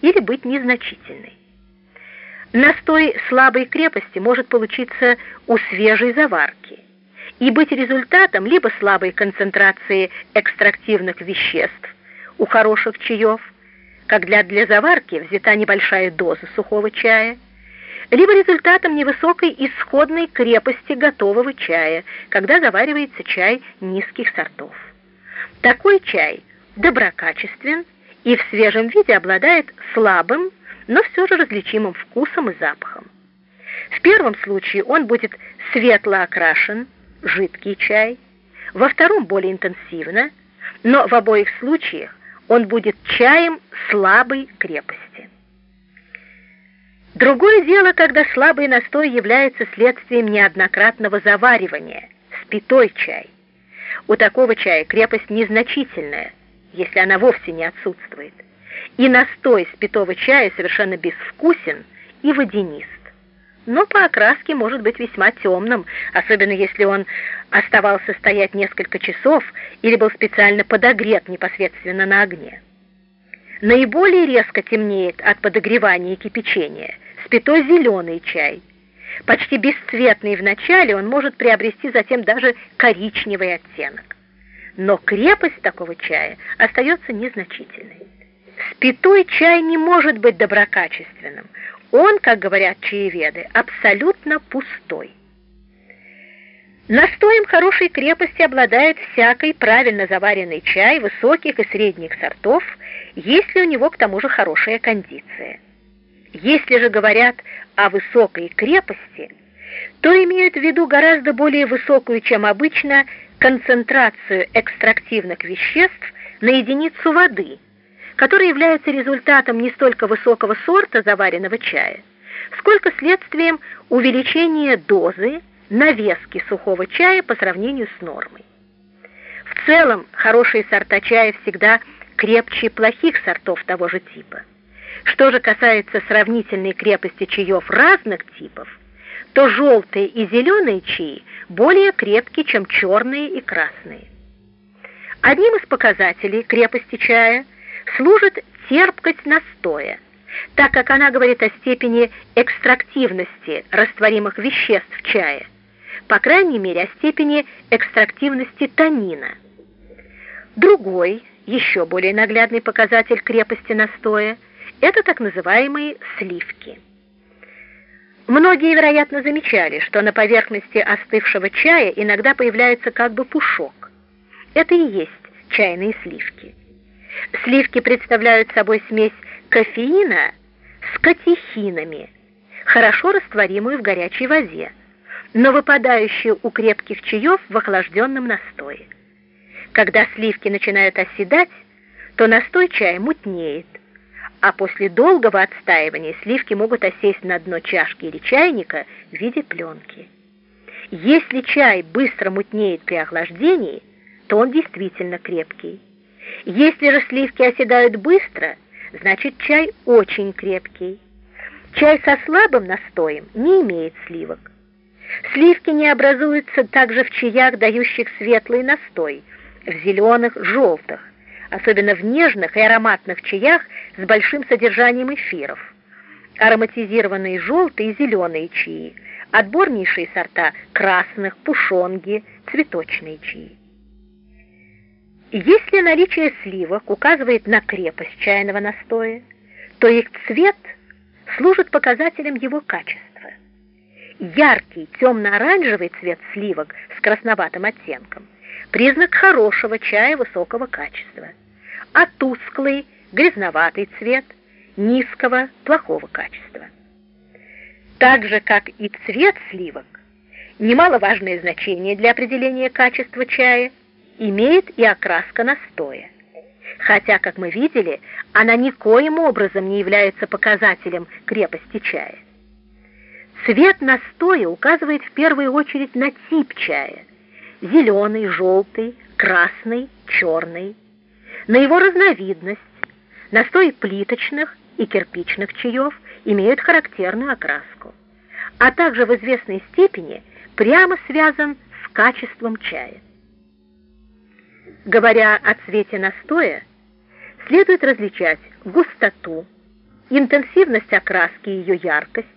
или быть незначительной. Настой слабой крепости может получиться у свежей заварки и быть результатом либо слабой концентрации экстрактивных веществ у хороших чаев, когда для заварки взята небольшая доза сухого чая, либо результатом невысокой исходной крепости готового чая, когда заваривается чай низких сортов. Такой чай доброкачествен и в свежем виде обладает слабым, но все же различимым вкусом и запахом. В первом случае он будет светло окрашен, жидкий чай, во втором более интенсивно, но в обоих случаях он будет чаем слабой крепости. Другое дело, когда слабый настой является следствием неоднократного заваривания, спитой чай. У такого чая крепость незначительная, если она вовсе не отсутствует, и настой спитого чая совершенно безвкусен и водянист. Но по окраске может быть весьма темным, особенно если он оставался стоять несколько часов или был специально подогрет непосредственно на огне. Наиболее резко темнеет от подогревания и кипячения – спитой зеленый чай. Почти бесцветный вначале он может приобрести затем даже коричневый оттенок. Но крепость такого чая остается незначительной. Спитой чай не может быть доброкачественным. Он, как говорят чаеведы, абсолютно пустой. Настоем хорошей крепости обладает всякий правильно заваренный чай высоких и средних сортов, если у него к тому же хорошая кондиция. Если же говорят о высокой крепости, то имеют в виду гораздо более высокую, чем обычно, концентрацию экстрактивных веществ на единицу воды, которая является результатом не столько высокого сорта заваренного чая, сколько следствием увеличения дозы навески сухого чая по сравнению с нормой. В целом, хорошие сорта чая всегда крепче плохих сортов того же типа. Что же касается сравнительной крепости чаев разных типов, то желтые и зеленые чаи более крепкие, чем черные и красные. Одним из показателей крепости чая служит терпкость настоя, так как она говорит о степени экстрактивности растворимых веществ чая, по крайней мере о степени экстрактивности танина. Другой, еще более наглядный показатель крепости настоя – это так называемые сливки. Многие, вероятно, замечали, что на поверхности остывшего чая иногда появляется как бы пушок. Это и есть чайные сливки. Сливки представляют собой смесь кофеина с катехинами, хорошо растворимую в горячей воде, но выпадающую у крепких чаев в охлажденном настое. Когда сливки начинают оседать, то настой чая мутнеет, а после долгого отстаивания сливки могут осесть на дно чашки или чайника в виде пленки. Если чай быстро мутнеет при охлаждении, то он действительно крепкий. Если же сливки оседают быстро, значит чай очень крепкий. Чай со слабым настоем не имеет сливок. Сливки не образуются также в чаях, дающих светлый настой, в зеленых, желтых особенно в нежных и ароматных чаях с большим содержанием эфиров. Ароматизированные желтые и зеленые чаи, отборнейшие сорта красных, пушонги, цветочные чаи. Если наличие сливок указывает на крепость чайного настоя, то их цвет служит показателем его качества. Яркий темно-оранжевый цвет сливок с красноватым оттенком – признак хорошего чая высокого качества, а тусклый, грязноватый цвет низкого, плохого качества. Так же, как и цвет сливок, немаловажное значение для определения качества чая имеет и окраска настоя. Хотя, как мы видели, она никоим образом не является показателем крепости чая. Цвет настоя указывает в первую очередь на тип чая – зеленый, желтый, красный, черный. На его разновидность настой плиточных и кирпичных чаев имеют характерную окраску, а также в известной степени прямо связан с качеством чая. Говоря о цвете настоя, следует различать густоту, интенсивность окраски и ее яркость,